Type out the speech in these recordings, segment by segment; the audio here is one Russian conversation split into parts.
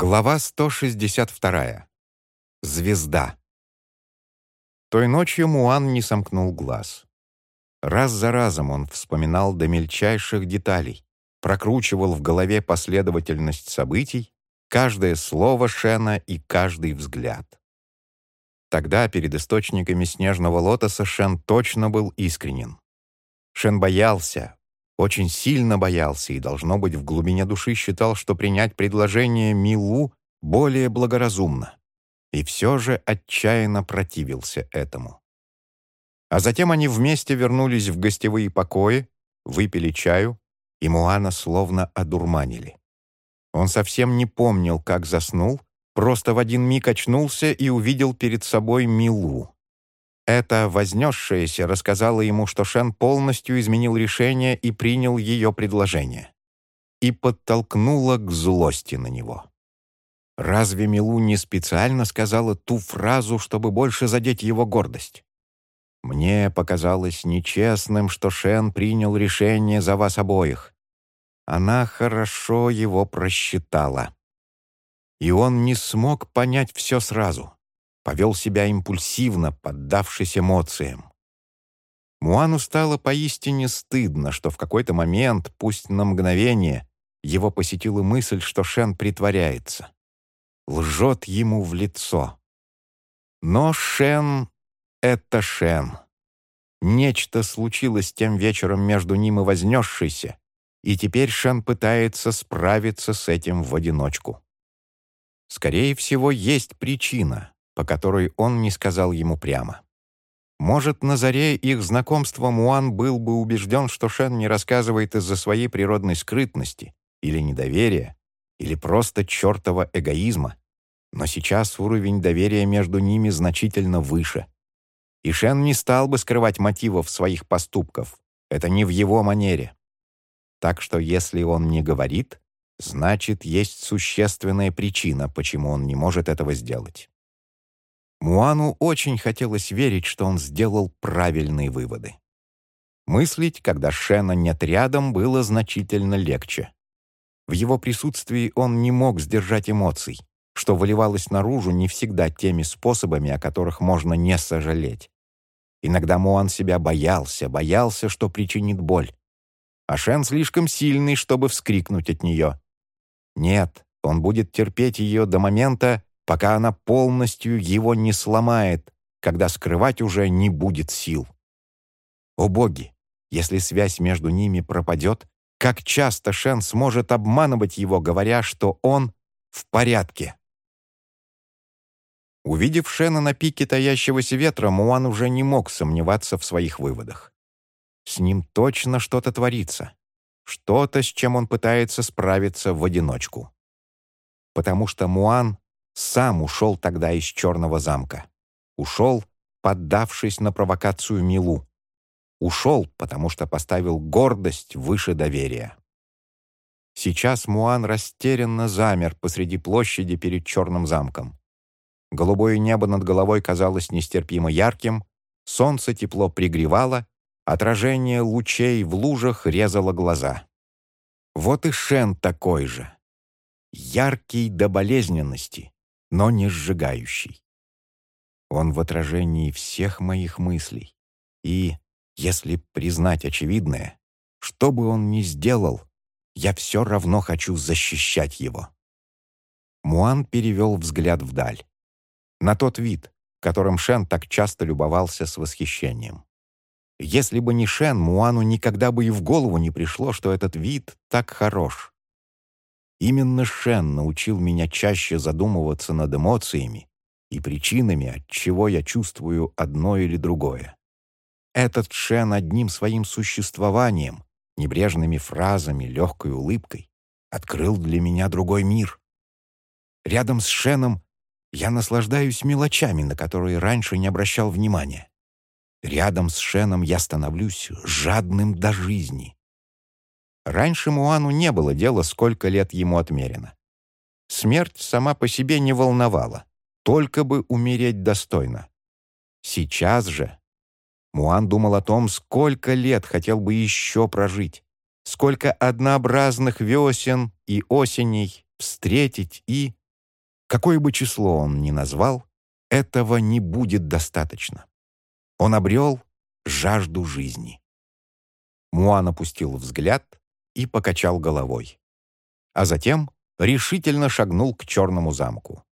Глава 162. Звезда. Той ночью Муан не сомкнул глаз. Раз за разом он вспоминал до мельчайших деталей, прокручивал в голове последовательность событий, каждое слово Шена и каждый взгляд. Тогда перед источниками снежного лотоса Шен точно был искренен. Шен боялся, очень сильно боялся и, должно быть, в глубине души считал, что принять предложение Милу более благоразумно. И все же отчаянно противился этому. А затем они вместе вернулись в гостевые покои, выпили чаю, и Муана словно одурманили. Он совсем не помнил, как заснул, просто в один миг очнулся и увидел перед собой Милу. Это вознесшаяся рассказала ему, что Шен полностью изменил решение и принял ее предложение. И подтолкнула к злости на него. Разве Милу не специально сказала ту фразу, чтобы больше задеть его гордость? Мне показалось нечестным, что Шен принял решение за вас обоих. Она хорошо его просчитала. И он не смог понять все сразу повел себя импульсивно, поддавшись эмоциям. Муану стало поистине стыдно, что в какой-то момент, пусть на мгновение, его посетила мысль, что Шен притворяется. Лжет ему в лицо. Но Шен — это Шен. Нечто случилось тем вечером между ним и вознесшейся, и теперь Шен пытается справиться с этим в одиночку. Скорее всего, есть причина, по которой он не сказал ему прямо. Может, на заре их знакомства Муан был бы убежден, что Шен не рассказывает из-за своей природной скрытности или недоверия, или просто чертова эгоизма. Но сейчас уровень доверия между ними значительно выше. И Шен не стал бы скрывать мотивов своих поступков. Это не в его манере. Так что если он не говорит, значит, есть существенная причина, почему он не может этого сделать. Муану очень хотелось верить, что он сделал правильные выводы. Мыслить, когда Шена нет рядом, было значительно легче. В его присутствии он не мог сдержать эмоций, что выливалось наружу не всегда теми способами, о которых можно не сожалеть. Иногда Муан себя боялся, боялся, что причинит боль. А Шен слишком сильный, чтобы вскрикнуть от нее. Нет, он будет терпеть ее до момента, пока она полностью его не сломает, когда скрывать уже не будет сил. О боги! Если связь между ними пропадет, как часто Шен сможет обманывать его, говоря, что он в порядке? Увидев Шена на пике таящегося ветра, Муан уже не мог сомневаться в своих выводах. С ним точно что-то творится. Что-то, с чем он пытается справиться в одиночку. Потому что Муан сам ушел тогда из Черного замка. Ушел, поддавшись на провокацию Милу. Ушел, потому что поставил гордость выше доверия. Сейчас Муан растерянно замер посреди площади перед Черным замком. Голубое небо над головой казалось нестерпимо ярким, солнце тепло пригревало, отражение лучей в лужах резало глаза. Вот и Шен такой же. Яркий до болезненности, но не сжигающий. Он в отражении всех моих мыслей. И, если признать очевидное, что бы он ни сделал, я все равно хочу защищать его. Муан перевел взгляд вдаль. На тот вид, которым Шен так часто любовался с восхищением. Если бы не Шен, Муану никогда бы и в голову не пришло, что этот вид так хорош. Именно Шен научил меня чаще задумываться над эмоциями и причинами, от чего я чувствую одно или другое. Этот Шен одним своим существованием, небрежными фразами, легкой улыбкой открыл для меня другой мир. Рядом с Шеном я наслаждаюсь мелочами, на которые раньше не обращал внимания. Рядом с Шеном я становлюсь жадным до жизни. Раньше Муану не было дела, сколько лет ему отмерено. Смерть сама по себе не волновала, только бы умереть достойно. Сейчас же Муан думал о том, сколько лет хотел бы еще прожить, сколько однообразных весен и осеней встретить и, Какое бы число он ни назвал, этого не будет достаточно. Он обрел жажду жизни. Муан опустил взгляд и покачал головой. А затем решительно шагнул к черному замку.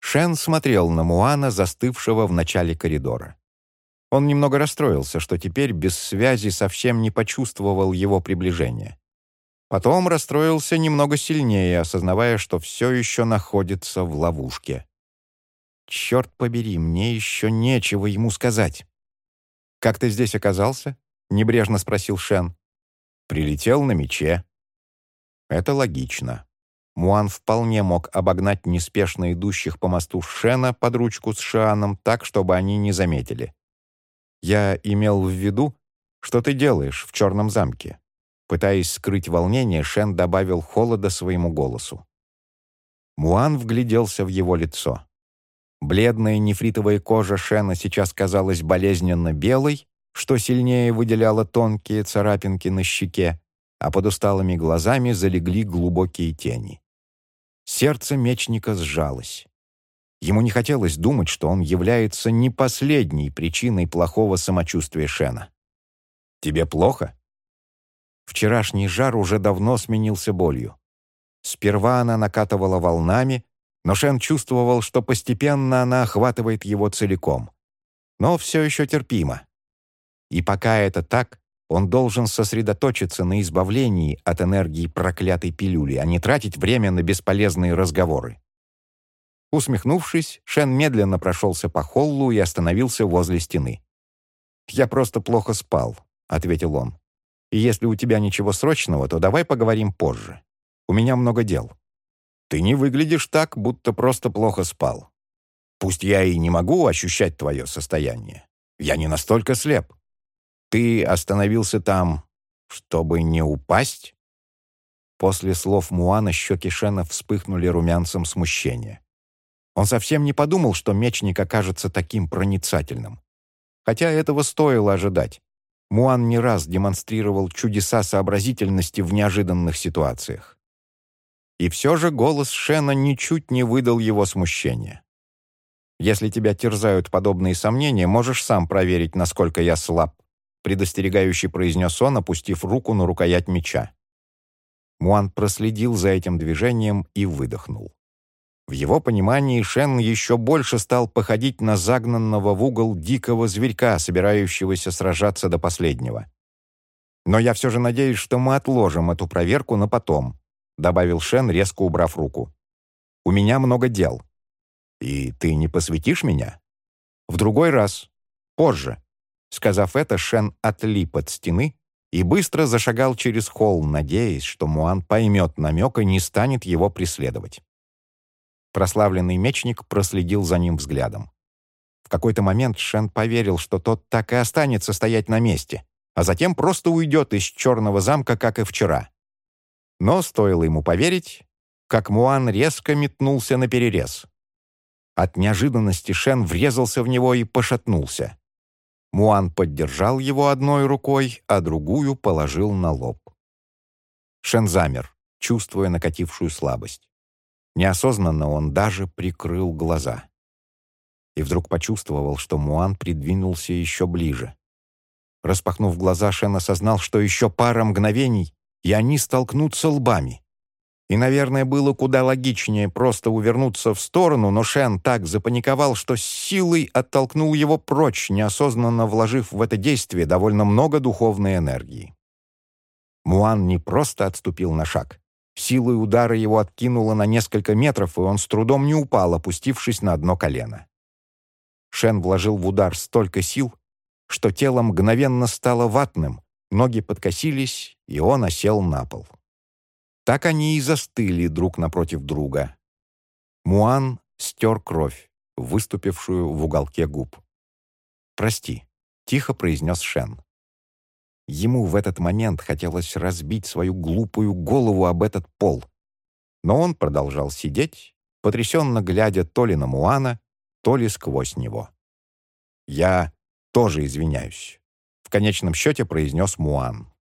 Шен смотрел на Муана, застывшего в начале коридора. Он немного расстроился, что теперь без связи совсем не почувствовал его приближения. Потом расстроился немного сильнее, осознавая, что все еще находится в ловушке. «Черт побери, мне еще нечего ему сказать». «Как ты здесь оказался?» — небрежно спросил Шен. «Прилетел на мече». «Это логично». Муан вполне мог обогнать неспешно идущих по мосту Шена под ручку с Шианом так, чтобы они не заметили. «Я имел в виду, что ты делаешь в черном замке?» Пытаясь скрыть волнение, Шен добавил холода своему голосу. Муан вгляделся в его лицо. Бледная нефритовая кожа Шена сейчас казалась болезненно белой, что сильнее выделяло тонкие царапинки на щеке, а под усталыми глазами залегли глубокие тени. Сердце мечника сжалось. Ему не хотелось думать, что он является не последней причиной плохого самочувствия Шена. «Тебе плохо?» Вчерашний жар уже давно сменился болью. Сперва она накатывала волнами, но Шен чувствовал, что постепенно она охватывает его целиком. Но все еще терпимо. И пока это так, он должен сосредоточиться на избавлении от энергии проклятой пилюли, а не тратить время на бесполезные разговоры. Усмехнувшись, Шен медленно прошелся по холлу и остановился возле стены. «Я просто плохо спал», — ответил он. «И если у тебя ничего срочного, то давай поговорим позже. У меня много дел». «Ты не выглядишь так, будто просто плохо спал. Пусть я и не могу ощущать твое состояние. Я не настолько слеп. Ты остановился там, чтобы не упасть?» После слов Муана щеки Шена вспыхнули румянцем смущения. Он совсем не подумал, что мечник окажется таким проницательным. Хотя этого стоило ожидать. Муан не раз демонстрировал чудеса сообразительности в неожиданных ситуациях. И все же голос Шена ничуть не выдал его смущения. «Если тебя терзают подобные сомнения, можешь сам проверить, насколько я слаб», предостерегающий произнес он, опустив руку на рукоять меча. Муан проследил за этим движением и выдохнул. В его понимании Шен еще больше стал походить на загнанного в угол дикого зверька, собирающегося сражаться до последнего. «Но я все же надеюсь, что мы отложим эту проверку на потом», добавил Шен, резко убрав руку. «У меня много дел. И ты не посвятишь меня?» «В другой раз. Позже». Сказав это, Шен отлип от стены и быстро зашагал через холл, надеясь, что Муан поймет намек и не станет его преследовать. Прославленный мечник проследил за ним взглядом. В какой-то момент Шен поверил, что тот так и останется стоять на месте, а затем просто уйдет из черного замка, как и вчера. Но стоило ему поверить, как Муан резко метнулся на перерез. От неожиданности Шен врезался в него и пошатнулся. Муан поддержал его одной рукой, а другую положил на лоб. Шен замер, чувствуя накатившую слабость. Неосознанно он даже прикрыл глаза. И вдруг почувствовал, что Муан придвинулся еще ближе. Распахнув глаза, Шен осознал, что еще пара мгновений, и они столкнутся лбами. И, наверное, было куда логичнее просто увернуться в сторону, но Шен так запаниковал, что с силой оттолкнул его прочь, неосознанно вложив в это действие довольно много духовной энергии. Муан не просто отступил на шаг. Силой удара его откинуло на несколько метров, и он с трудом не упал, опустившись на одно колено. Шен вложил в удар столько сил, что тело мгновенно стало ватным, ноги подкосились, и он осел на пол. Так они и застыли друг напротив друга. Муан стер кровь, выступившую в уголке губ. «Прости», — тихо произнес Шен. Ему в этот момент хотелось разбить свою глупую голову об этот пол. Но он продолжал сидеть, потрясенно глядя то ли на Муана, то ли сквозь него. «Я тоже извиняюсь», — в конечном счете произнес Муан.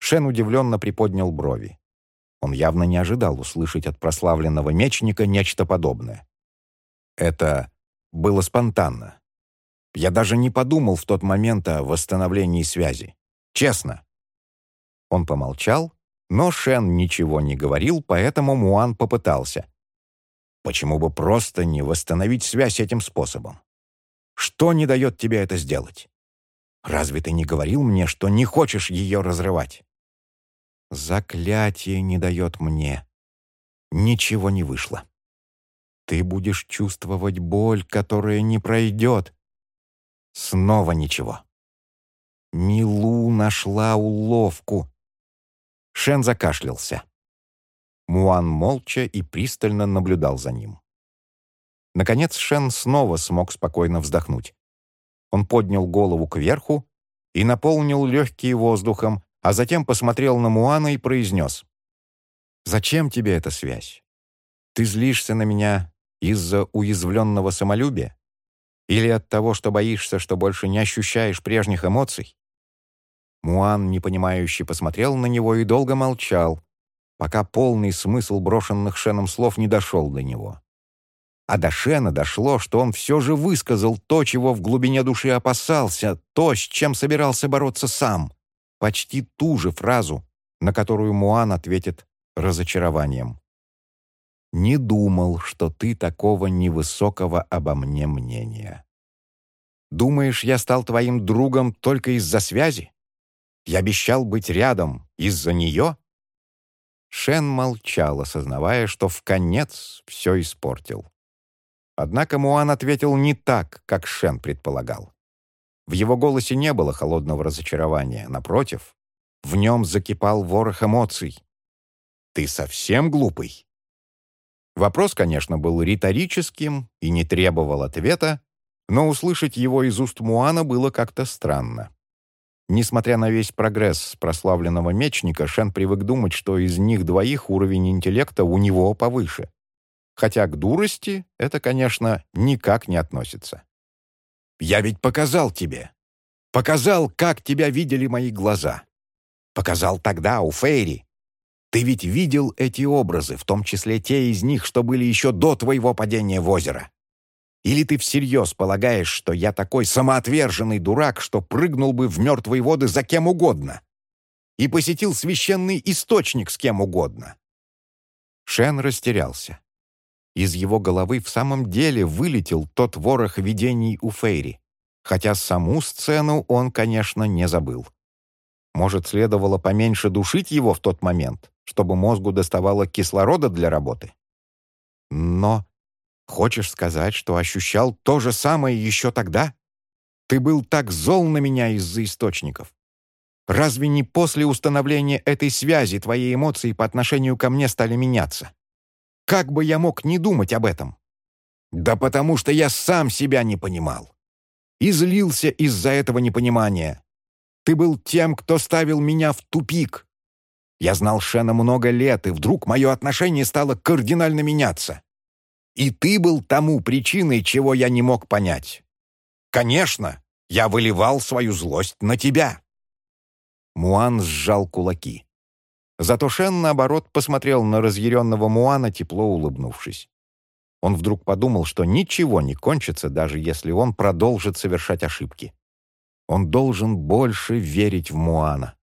Шен удивленно приподнял брови. Он явно не ожидал услышать от прославленного мечника нечто подобное. Это было спонтанно. Я даже не подумал в тот момент о восстановлении связи. Честно. Он помолчал, но Шен ничего не говорил, поэтому Муан попытался. Почему бы просто не восстановить связь этим способом? Что не дает тебе это сделать? Разве ты не говорил мне, что не хочешь ее разрывать? Заклятие не дает мне. Ничего не вышло. Ты будешь чувствовать боль, которая не пройдет. Снова ничего. Милу нашла уловку. Шен закашлялся. Муан молча и пристально наблюдал за ним. Наконец Шен снова смог спокойно вздохнуть. Он поднял голову кверху и наполнил легкие воздухом, а затем посмотрел на Муана и произнес. «Зачем тебе эта связь? Ты злишься на меня из-за уязвленного самолюбия? Или от того, что боишься, что больше не ощущаешь прежних эмоций?» Муан, непонимающе, посмотрел на него и долго молчал, пока полный смысл брошенных Шеном слов не дошел до него. А до Шена дошло, что он все же высказал то, чего в глубине души опасался, то, с чем собирался бороться сам. Почти ту же фразу, на которую Муан ответит разочарованием. «Не думал, что ты такого невысокого обо мне мнения. Думаешь, я стал твоим другом только из-за связи? Я обещал быть рядом из-за нее?» Шен молчал, осознавая, что в конец все испортил. Однако Муан ответил не так, как Шен предполагал. В его голосе не было холодного разочарования, напротив, в нем закипал ворох эмоций. «Ты совсем глупый?» Вопрос, конечно, был риторическим и не требовал ответа, но услышать его из уст Муана было как-то странно. Несмотря на весь прогресс прославленного мечника, Шен привык думать, что из них двоих уровень интеллекта у него повыше. Хотя к дурости это, конечно, никак не относится. «Я ведь показал тебе. Показал, как тебя видели мои глаза. Показал тогда у Фейри. Ты ведь видел эти образы, в том числе те из них, что были еще до твоего падения в озеро. Или ты всерьез полагаешь, что я такой самоотверженный дурак, что прыгнул бы в мертвые воды за кем угодно? И посетил священный источник с кем угодно?» Шен растерялся. Из его головы в самом деле вылетел тот ворох видений у Фейри, хотя саму сцену он, конечно, не забыл. Может, следовало поменьше душить его в тот момент, чтобы мозгу доставало кислорода для работы? Но Хочешь сказать, что ощущал то же самое еще тогда? Ты был так зол на меня из-за источников. Разве не после установления этой связи твои эмоции по отношению ко мне стали меняться? Как бы я мог не думать об этом? Да потому что я сам себя не понимал. И злился из-за этого непонимания. Ты был тем, кто ставил меня в тупик. Я знал Шена много лет, и вдруг мое отношение стало кардинально меняться. И ты был тому причиной, чего я не мог понять. Конечно, я выливал свою злость на тебя». Муан сжал кулаки. Зато Шен, наоборот, посмотрел на разъяренного Муана, тепло улыбнувшись. Он вдруг подумал, что ничего не кончится, даже если он продолжит совершать ошибки. Он должен больше верить в Муана.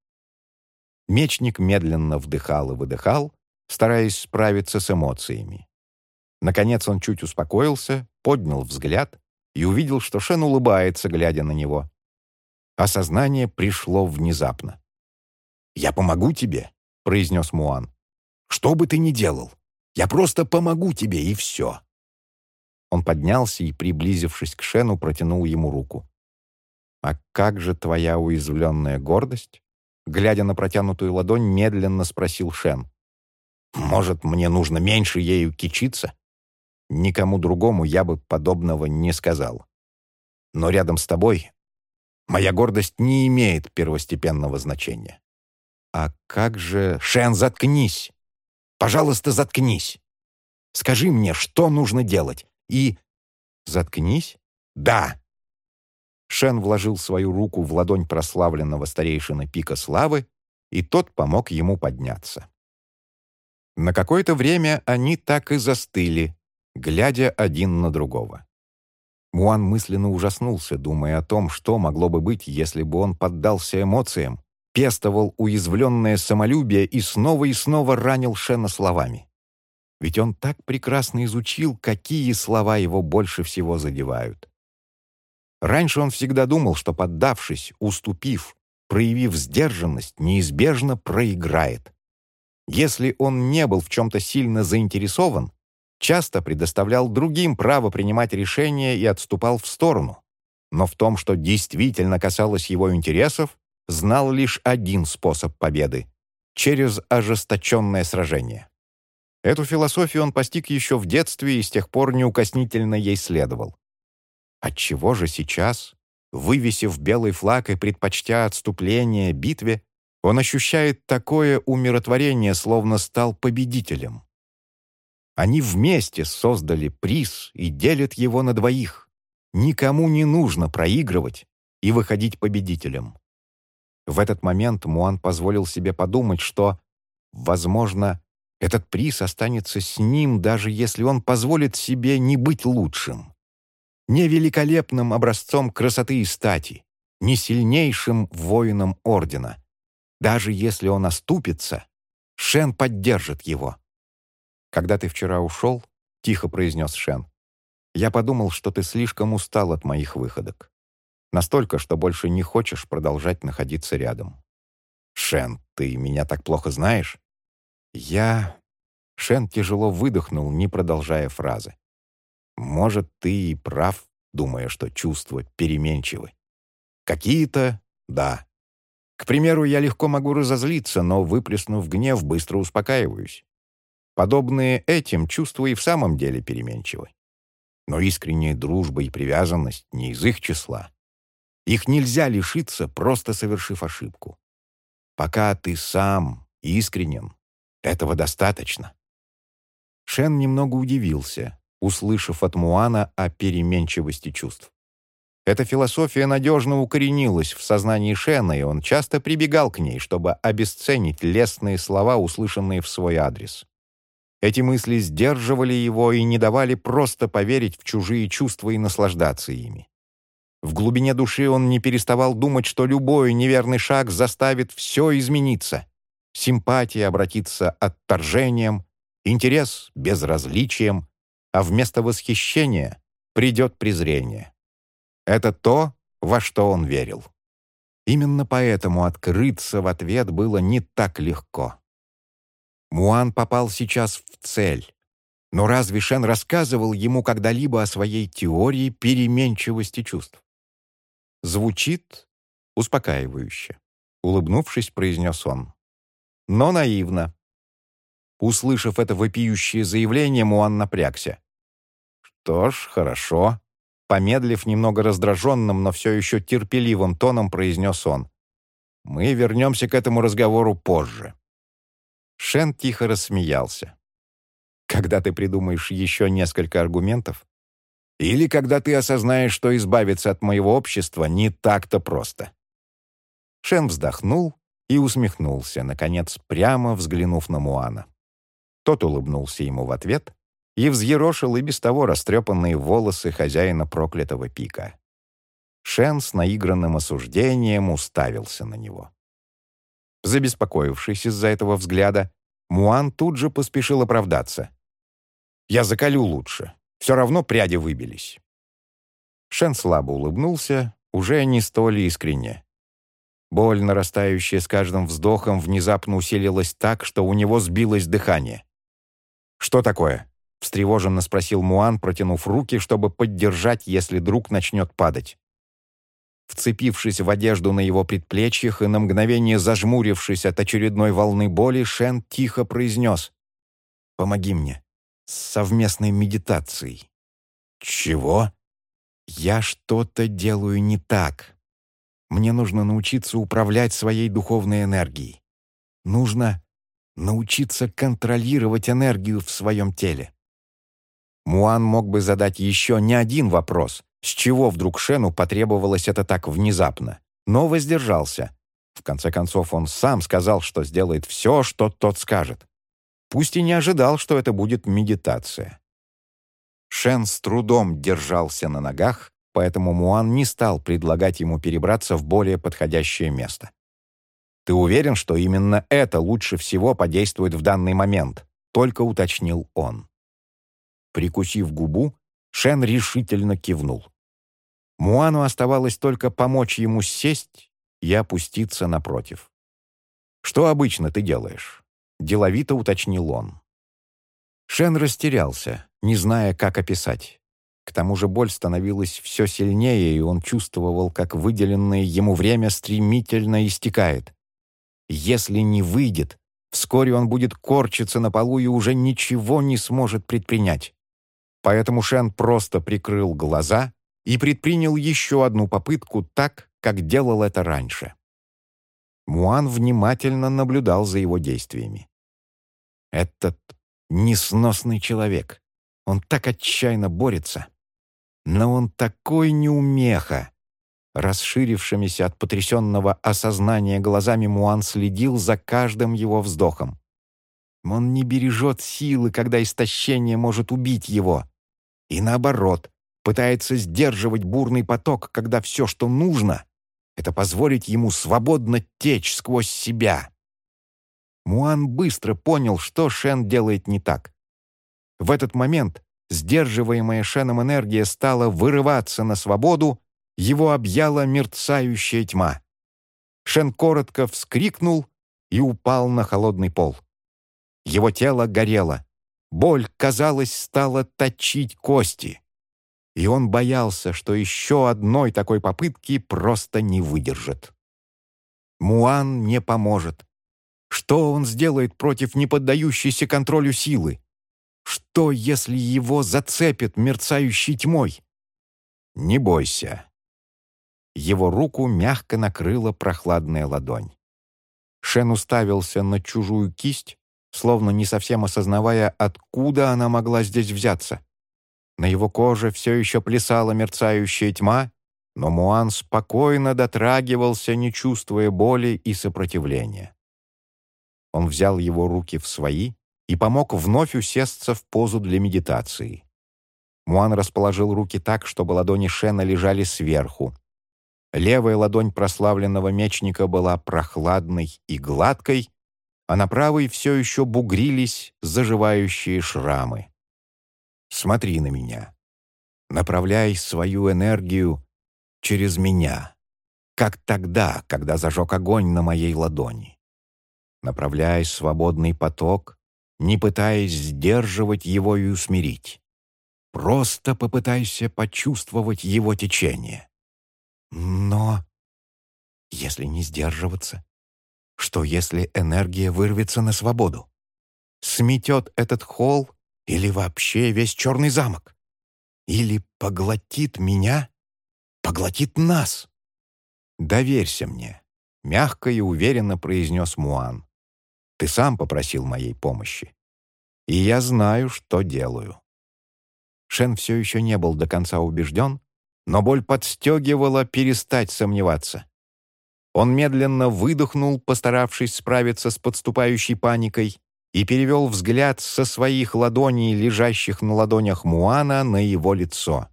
Мечник медленно вдыхал и выдыхал, стараясь справиться с эмоциями. Наконец он чуть успокоился, поднял взгляд и увидел, что Шен улыбается, глядя на него. Осознание пришло внезапно. «Я помогу тебе», — произнес Муан. «Что бы ты ни делал, я просто помогу тебе, и все». Он поднялся и, приблизившись к Шену, протянул ему руку. «А как же твоя уязвленная гордость?» Глядя на протянутую ладонь, медленно спросил Шен. «Может, мне нужно меньше ею кичиться?» Никому другому я бы подобного не сказал. Но рядом с тобой моя гордость не имеет первостепенного значения. А как же... Шен, заткнись! Пожалуйста, заткнись! Скажи мне, что нужно делать, и... Заткнись? Да! Шен вложил свою руку в ладонь прославленного старейшины Пика Славы, и тот помог ему подняться. На какое-то время они так и застыли, глядя один на другого. Муан мысленно ужаснулся, думая о том, что могло бы быть, если бы он поддался эмоциям, пестовал уязвленное самолюбие и снова и снова ранил Шена словами. Ведь он так прекрасно изучил, какие слова его больше всего задевают. Раньше он всегда думал, что, поддавшись, уступив, проявив сдержанность, неизбежно проиграет. Если он не был в чем-то сильно заинтересован, часто предоставлял другим право принимать решения и отступал в сторону. Но в том, что действительно касалось его интересов, знал лишь один способ победы — через ожесточенное сражение. Эту философию он постиг еще в детстве и с тех пор неукоснительно ей следовал. Отчего же сейчас, вывесив белый флаг и предпочтя отступление битве, он ощущает такое умиротворение, словно стал победителем? Они вместе создали приз и делят его на двоих. Никому не нужно проигрывать и выходить победителем. В этот момент Муан позволил себе подумать, что, возможно, этот приз останется с ним, даже если он позволит себе не быть лучшим не великолепным образцом красоты и стати, не сильнейшим воином ордена. Даже если он оступится, Шен поддержит его. «Когда ты вчера ушел», — тихо произнес Шен, «я подумал, что ты слишком устал от моих выходок. Настолько, что больше не хочешь продолжать находиться рядом. Шен, ты меня так плохо знаешь?» «Я...» Шен тяжело выдохнул, не продолжая фразы. Может, ты и прав, думая, что чувства переменчивы. Какие-то — да. К примеру, я легко могу разозлиться, но, выплеснув гнев, быстро успокаиваюсь. Подобные этим чувства и в самом деле переменчивы. Но искренняя дружба и привязанность не из их числа. Их нельзя лишиться, просто совершив ошибку. Пока ты сам искренен, этого достаточно. Шен немного удивился, услышав от Муана о переменчивости чувств. Эта философия надежно укоренилась в сознании Шена, и он часто прибегал к ней, чтобы обесценить лестные слова, услышанные в свой адрес. Эти мысли сдерживали его и не давали просто поверить в чужие чувства и наслаждаться ими. В глубине души он не переставал думать, что любой неверный шаг заставит все измениться. Симпатия обратится отторжением, интерес — безразличием, а вместо восхищения придет презрение. Это то, во что он верил. Именно поэтому открыться в ответ было не так легко. Муан попал сейчас в цель. Но разве Шен рассказывал ему когда-либо о своей теории переменчивости чувств? Звучит успокаивающе. Улыбнувшись, произнес он. Но наивно. Услышав это вопиющее заявление, Муан напрягся. «Что ж, хорошо». Помедлив немного раздраженным, но все еще терпеливым тоном, произнес он. «Мы вернемся к этому разговору позже». Шен тихо рассмеялся. «Когда ты придумаешь еще несколько аргументов? Или когда ты осознаешь, что избавиться от моего общества не так-то просто?» Шен вздохнул и усмехнулся, наконец, прямо взглянув на Муана. Тот улыбнулся ему в ответ, и взъерошил и без того растрепанные волосы хозяина проклятого пика. Шен с наигранным осуждением уставился на него. Забеспокоившись из-за этого взгляда, Муан тут же поспешил оправдаться. «Я закалю лучше. Все равно пряди выбились». Шен слабо улыбнулся, уже не столь искренне. Боль, нарастающая с каждым вздохом, внезапно усилилась так, что у него сбилось дыхание. «Что такое?» — встревоженно спросил Муан, протянув руки, чтобы поддержать, если друг начнет падать. Вцепившись в одежду на его предплечьях и на мгновение зажмурившись от очередной волны боли, Шен тихо произнес «Помоги мне с совместной медитацией». «Чего?» «Я что-то делаю не так. Мне нужно научиться управлять своей духовной энергией. Нужно научиться контролировать энергию в своем теле. Муан мог бы задать еще не один вопрос, с чего вдруг Шену потребовалось это так внезапно, но воздержался. В конце концов, он сам сказал, что сделает все, что тот скажет. Пусть и не ожидал, что это будет медитация. Шен с трудом держался на ногах, поэтому Муан не стал предлагать ему перебраться в более подходящее место. «Ты уверен, что именно это лучше всего подействует в данный момент?» — только уточнил он. Прикусив губу, Шен решительно кивнул. Муану оставалось только помочь ему сесть и опуститься напротив. «Что обычно ты делаешь?» — деловито уточнил он. Шен растерялся, не зная, как описать. К тому же боль становилась все сильнее, и он чувствовал, как выделенное ему время стремительно истекает. Если не выйдет, вскоре он будет корчиться на полу и уже ничего не сможет предпринять. Поэтому Шен просто прикрыл глаза и предпринял еще одну попытку так, как делал это раньше. Муан внимательно наблюдал за его действиями. Этот несносный человек. Он так отчаянно борется. Но он такой неумеха. Расширившимися от потрясенного осознания глазами Муан следил за каждым его вздохом. Он не бережет силы, когда истощение может убить его. И наоборот, пытается сдерживать бурный поток, когда все, что нужно, это позволить ему свободно течь сквозь себя. Муан быстро понял, что Шен делает не так. В этот момент сдерживаемая Шеном энергия стала вырываться на свободу, его объяла мерцающая тьма. Шен коротко вскрикнул и упал на холодный пол. Его тело горело. Боль, казалось, стала точить кости. И он боялся, что еще одной такой попытки просто не выдержит. Муан не поможет. Что он сделает против неподдающейся контролю силы? Что, если его зацепит мерцающей тьмой? Не бойся. Его руку мягко накрыла прохладная ладонь. Шен уставился на чужую кисть, словно не совсем осознавая, откуда она могла здесь взяться. На его коже все еще плясала мерцающая тьма, но Муан спокойно дотрагивался, не чувствуя боли и сопротивления. Он взял его руки в свои и помог вновь усесться в позу для медитации. Муан расположил руки так, чтобы ладони Шена лежали сверху. Левая ладонь прославленного мечника была прохладной и гладкой, а на правой все еще бугрились заживающие шрамы. «Смотри на меня. Направляй свою энергию через меня, как тогда, когда зажег огонь на моей ладони направляя свободный поток, не пытаясь сдерживать его и усмирить. Просто попытайся почувствовать его течение. Но если не сдерживаться, что если энергия вырвется на свободу? Сметет этот холл или вообще весь черный замок? Или поглотит меня, поглотит нас? «Доверься мне», — мягко и уверенно произнес Муан. Ты сам попросил моей помощи. И я знаю, что делаю». Шен все еще не был до конца убежден, но боль подстегивала перестать сомневаться. Он медленно выдохнул, постаравшись справиться с подступающей паникой, и перевел взгляд со своих ладоней, лежащих на ладонях Муана, на его лицо.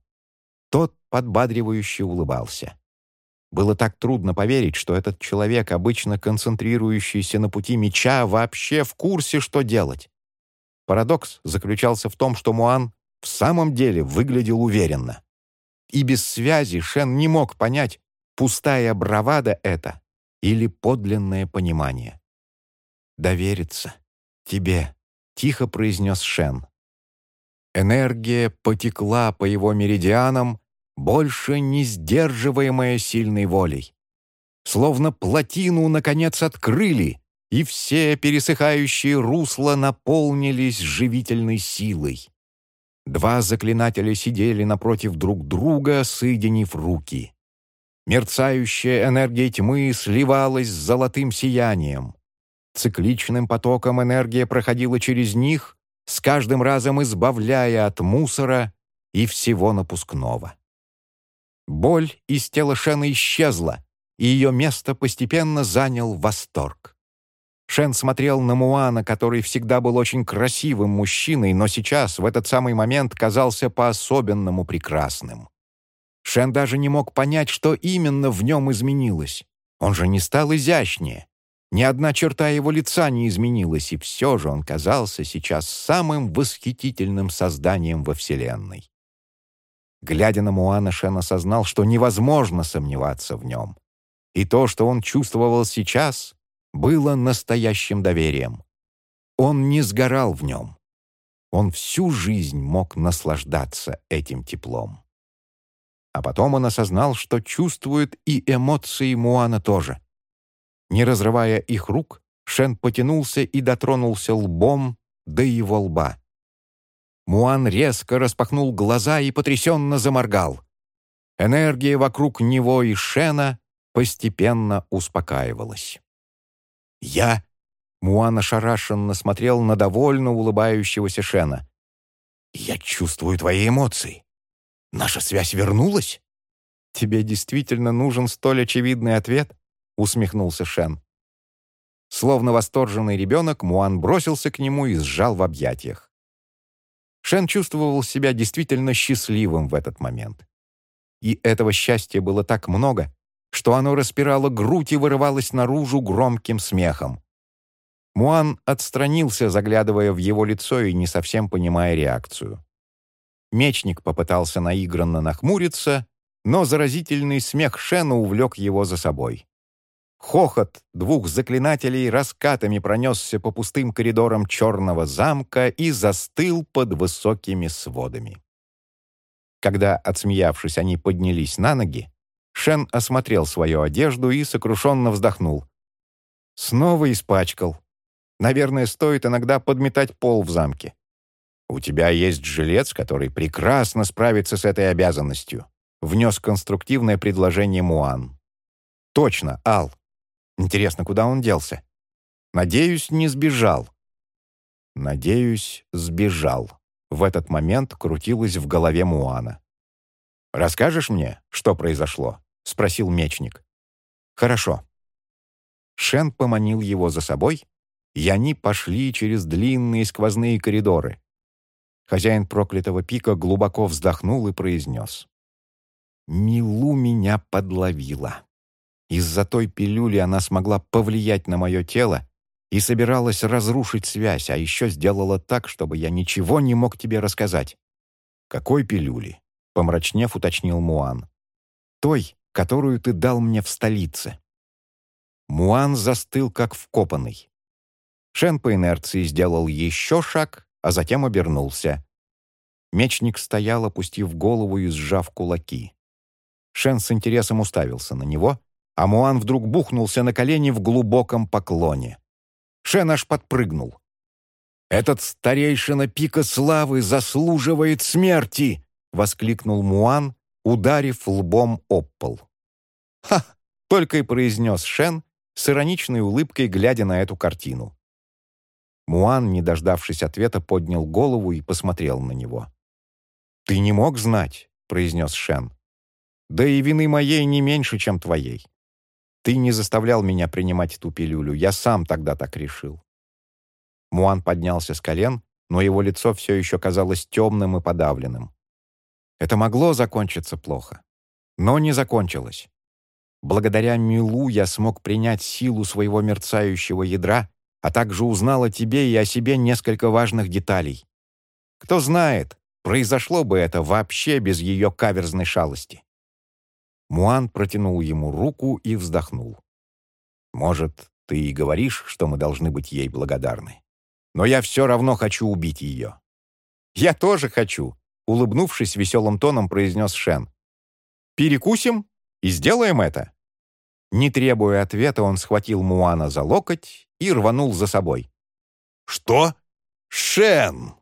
Тот подбадривающе улыбался. Было так трудно поверить, что этот человек, обычно концентрирующийся на пути меча, вообще в курсе, что делать. Парадокс заключался в том, что Муан в самом деле выглядел уверенно. И без связи Шен не мог понять, пустая бравада это или подлинное понимание. «Довериться тебе», — тихо произнес Шен. Энергия потекла по его меридианам, больше не сдерживаемая сильной волей. Словно плотину, наконец, открыли, и все пересыхающие русла наполнились живительной силой. Два заклинателя сидели напротив друг друга, соединив руки. Мерцающая энергия тьмы сливалась с золотым сиянием. Цикличным потоком энергия проходила через них, с каждым разом избавляя от мусора и всего напускного. Боль из тела Шена исчезла, и ее место постепенно занял восторг. Шен смотрел на Муана, который всегда был очень красивым мужчиной, но сейчас, в этот самый момент, казался по-особенному прекрасным. Шен даже не мог понять, что именно в нем изменилось. Он же не стал изящнее. Ни одна черта его лица не изменилась, и все же он казался сейчас самым восхитительным созданием во Вселенной. Глядя на Муана, Шен осознал, что невозможно сомневаться в нем. И то, что он чувствовал сейчас, было настоящим доверием. Он не сгорал в нем. Он всю жизнь мог наслаждаться этим теплом. А потом он осознал, что чувствует и эмоции Муана тоже. Не разрывая их рук, Шен потянулся и дотронулся лбом до его лба. Муан резко распахнул глаза и потрясенно заморгал. Энергия вокруг него и Шена постепенно успокаивалась. «Я...» — Муан ошарашенно смотрел на довольно улыбающегося Шена. «Я чувствую твои эмоции. Наша связь вернулась?» «Тебе действительно нужен столь очевидный ответ?» — усмехнулся Шен. Словно восторженный ребенок, Муан бросился к нему и сжал в объятиях. Шен чувствовал себя действительно счастливым в этот момент. И этого счастья было так много, что оно распирало грудь и вырывалось наружу громким смехом. Муан отстранился, заглядывая в его лицо и не совсем понимая реакцию. Мечник попытался наигранно нахмуриться, но заразительный смех Шена увлек его за собой. Хохот двух заклинателей раскатами пронесся по пустым коридорам черного замка и застыл под высокими сводами. Когда, отсмеявшись, они поднялись на ноги, Шен осмотрел свою одежду и сокрушенно вздохнул. «Снова испачкал. Наверное, стоит иногда подметать пол в замке. У тебя есть жилец, который прекрасно справится с этой обязанностью», внес конструктивное предложение Муан. «Точно, Ал. Интересно, куда он делся? Надеюсь, не сбежал». «Надеюсь, сбежал». В этот момент крутилось в голове Муана. «Расскажешь мне, что произошло?» — спросил мечник. «Хорошо». Шен поманил его за собой, и они пошли через длинные сквозные коридоры. Хозяин проклятого пика глубоко вздохнул и произнес. «Милу меня подловила. Из-за той пилюли она смогла повлиять на мое тело и собиралась разрушить связь, а еще сделала так, чтобы я ничего не мог тебе рассказать». «Какой пилюли?» — помрачнев уточнил Муан. «Той, которую ты дал мне в столице». Муан застыл, как вкопанный. Шен по инерции сделал еще шаг, а затем обернулся. Мечник стоял, опустив голову и сжав кулаки. Шен с интересом уставился на него, а Муан вдруг бухнулся на колени в глубоком поклоне. Шен аж подпрыгнул. «Этот старейшина пика славы заслуживает смерти!» — воскликнул Муан, ударив лбом об пол. «Ха!» — только и произнес Шен, с ироничной улыбкой глядя на эту картину. Муан, не дождавшись ответа, поднял голову и посмотрел на него. «Ты не мог знать», — произнес Шен. «Да и вины моей не меньше, чем твоей. Ты не заставлял меня принимать эту пилюлю, я сам тогда так решил». Муан поднялся с колен, но его лицо все еще казалось темным и подавленным. Это могло закончиться плохо, но не закончилось. Благодаря Милу я смог принять силу своего мерцающего ядра, а также узнал о тебе и о себе несколько важных деталей. Кто знает, произошло бы это вообще без ее каверзной шалости. Муан протянул ему руку и вздохнул. «Может, ты и говоришь, что мы должны быть ей благодарны. Но я все равно хочу убить ее». «Я тоже хочу», — улыбнувшись веселым тоном, произнес Шен. «Перекусим и сделаем это». Не требуя ответа, он схватил Муана за локоть и рванул за собой. «Что? Шен!»